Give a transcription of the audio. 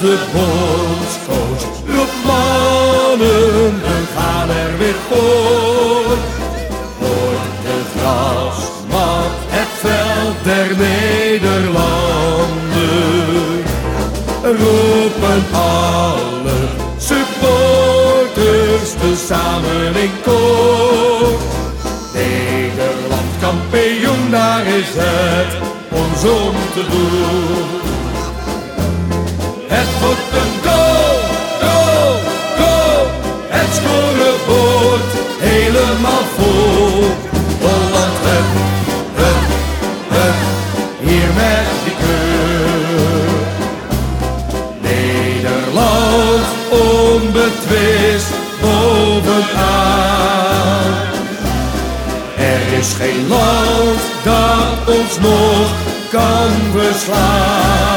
de bondscoach roept mannen, we gaan er weer voor. Wordt de grasmat het veld der Nederlanden. Roepen alle supporters tezamen in koor. Nederland kampioen, daar is het om te doen. Helemaal vol. Holland, hup, hup, hup. Hier met die kleur. Nederland onbetwist bovenaan. Er is geen land dat ons nog kan verslaan.